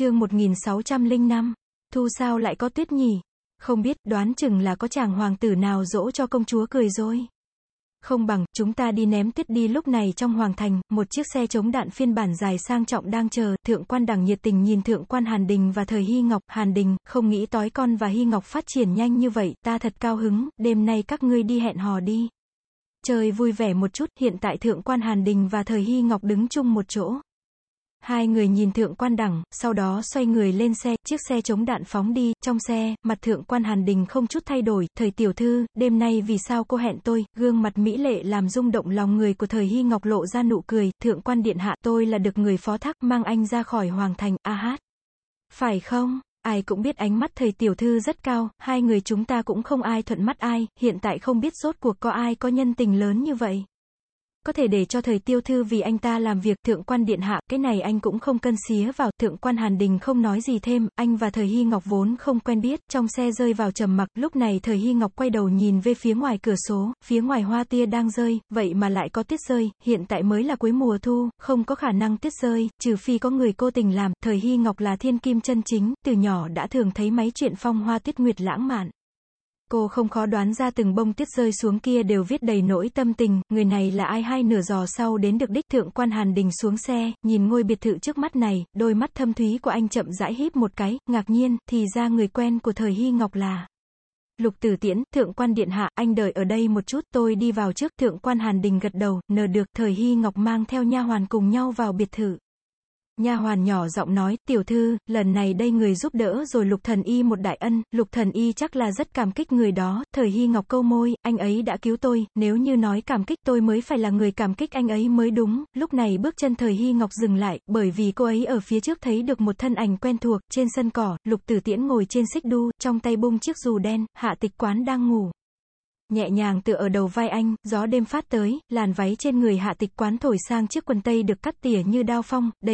chương 1605. Thu sao lại có tuyết nhỉ? Không biết, đoán chừng là có chàng hoàng tử nào dỗ cho công chúa cười rồi. Không bằng, chúng ta đi ném tuyết đi lúc này trong hoàng thành, một chiếc xe chống đạn phiên bản dài sang trọng đang chờ, thượng quan đẳng nhiệt tình nhìn thượng quan Hàn Đình và thời Hy Ngọc, Hàn Đình, không nghĩ tói con và Hy Ngọc phát triển nhanh như vậy, ta thật cao hứng, đêm nay các ngươi đi hẹn hò đi. Chơi vui vẻ một chút, hiện tại thượng quan Hàn Đình và thời Hy Ngọc đứng chung một chỗ. Hai người nhìn thượng quan đẳng, sau đó xoay người lên xe, chiếc xe chống đạn phóng đi, trong xe, mặt thượng quan Hàn Đình không chút thay đổi, thời tiểu thư, đêm nay vì sao cô hẹn tôi, gương mặt mỹ lệ làm rung động lòng người của thời Hy Ngọc lộ ra nụ cười, thượng quan điện hạ, tôi là được người phó thác, mang anh ra khỏi hoàng thành, a hát. Phải không? Ai cũng biết ánh mắt thời tiểu thư rất cao, hai người chúng ta cũng không ai thuận mắt ai, hiện tại không biết rốt cuộc có ai có nhân tình lớn như vậy có thể để cho thời tiêu thư vì anh ta làm việc, thượng quan điện hạ, cái này anh cũng không cân xía vào, thượng quan Hàn Đình không nói gì thêm, anh và thời Hy Ngọc vốn không quen biết, trong xe rơi vào trầm mặc, lúc này thời Hy Ngọc quay đầu nhìn về phía ngoài cửa số, phía ngoài hoa tia đang rơi, vậy mà lại có tuyết rơi, hiện tại mới là cuối mùa thu, không có khả năng tuyết rơi, trừ phi có người cô tình làm, thời Hy Ngọc là thiên kim chân chính, từ nhỏ đã thường thấy máy chuyện phong hoa tuyết nguyệt lãng mạn. Cô không khó đoán ra từng bông tuyết rơi xuống kia đều viết đầy nỗi tâm tình, người này là ai hai nửa giò sau đến được đích thượng quan Hàn Đình xuống xe, nhìn ngôi biệt thự trước mắt này, đôi mắt thâm thúy của anh chậm rãi híp một cái, ngạc nhiên, thì ra người quen của thời Hy Ngọc là. Lục tử tiễn, thượng quan điện hạ, anh đợi ở đây một chút, tôi đi vào trước, thượng quan Hàn Đình gật đầu, nờ được, thời Hy Ngọc mang theo nha hoàn cùng nhau vào biệt thự. Nha hoàn nhỏ giọng nói, tiểu thư, lần này đây người giúp đỡ rồi lục thần y một đại ân, lục thần y chắc là rất cảm kích người đó, thời hy ngọc câu môi, anh ấy đã cứu tôi, nếu như nói cảm kích tôi mới phải là người cảm kích anh ấy mới đúng, lúc này bước chân thời hy ngọc dừng lại, bởi vì cô ấy ở phía trước thấy được một thân ảnh quen thuộc, trên sân cỏ, lục tử tiễn ngồi trên xích đu, trong tay bung chiếc dù đen, hạ tịch quán đang ngủ. Nhẹ nhàng tựa ở đầu vai anh, gió đêm phát tới, làn váy trên người hạ tịch quán thổi sang chiếc quần tây được cắt tỉa như đao phong, đầy